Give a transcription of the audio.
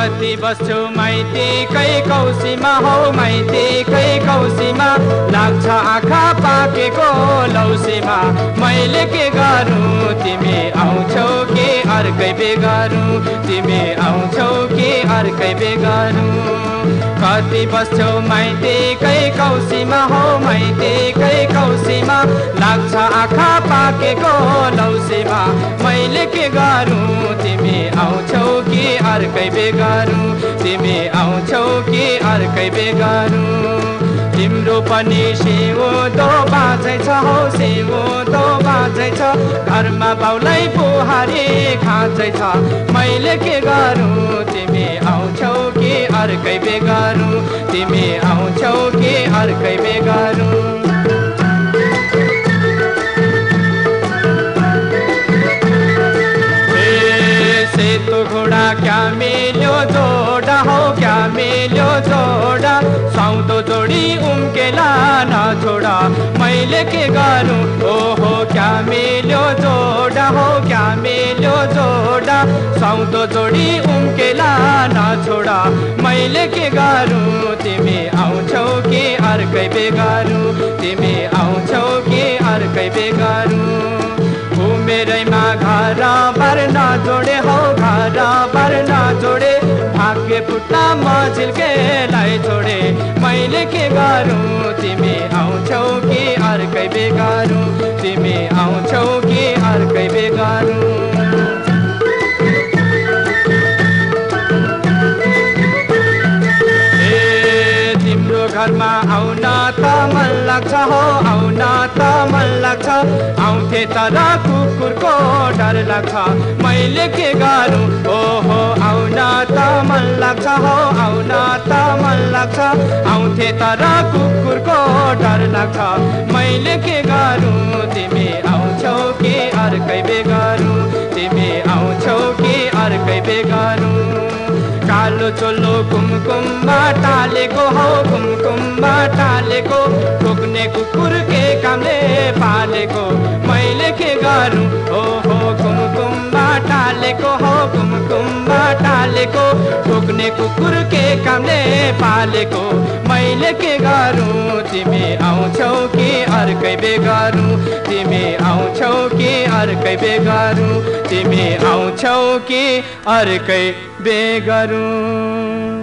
कति बस्छु माइतीकै कौसीमा हौ माइतीकै कौसीमा। लाग्छ आँखा पाकेको लौसीमा मैले के गरौँ अर्कै बेगरौँ तिमी आउँछौ कि अर्कै बेगरौँ? कति बस्छौ माइतीकै कौसीमा हौ माइतीकै कौसीमा? लाग्छ आँखा पाकेको लौसीमा। मैले के गरौँ? तिमी आउँछौ कि अर्कै बेगरौँ? तिमी आउँछौ कि अर्कै बेगरौँ? तिम्रो पनि सिउँदो बाँझै छ हौ सिउँदो बाँझै छ। घरमा बाउलाई बुहारी खाँचै छ। मैले के गरौँ? तिमी आउँछौ कि अर्कै बेगरौँ? तिमी आउँछौ कि अर्कै बेगरौँ? सेतो घोडा क्या मिल्यो जोडा? हो क्या मिल्यो जोडा? साउँदो जोडी उम्केला नछोडा। मैले के गरौँ? क्या मिल्यो जोडा हो, क्या मिल्यो जोडा? साउँदो जोडी उम्केला नछोडा मैले के गारू, तिमी आउँछौ कि अर्कै बेगरौँ। तिमी आउँछौ कि अर्कै बेगरौँ। मेरैमा घर भर्न जोडे हौ, घर भर्न जोडे। भाग्य फुट्टा मझिल्केलाई छोडे। मैले के गरौँ, तिमी आउँछौ कि अर्कै बेगरौँ। तिमी आउँछौ कि अर्कै बेगरौँ तिम्रो घरमा आउन त मन लाग्छ हो आउन त मन लाग्छ। आउँथे तर कुकुरको डर लाग्छ। मैले के गरौँ? ओहो आउन त मन लाग्छ हो आउन त मन लाग्छ। आउँथे तर कुकुरको डर लाग्छ। मैले के गरौँ? तिमी आउँछौ कि अर्कै बेगरौँ? तिमी आउँछौ कि अर्कै बेगरौँ? कालो चोलो कुमकुममा टालेको हौ। कुमकुममा टालेको। ठोक्ने कुकुर के कामले पालेको। मैले के गरौँ? टालेको ठोक्ने कुकुर के कामले पालेको। मैले के गरौँ तिमी आउँछौ कि अर्कै बेगरौँ? तिमी आउँछौ कि अर्कै बेगरौँ? तिमी आउँछौ कि अर्कै बेगरौँ?